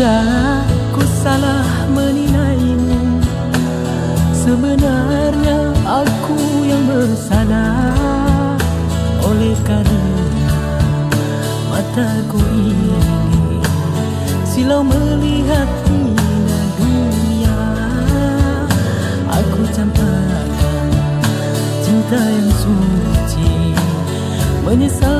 Adakah ku salah menilaimu Sebenarnya aku yang bersalah. Oleh karena mataku ini Silau melihat indah dunia. Aku campakkan cinta yang suci Menyesal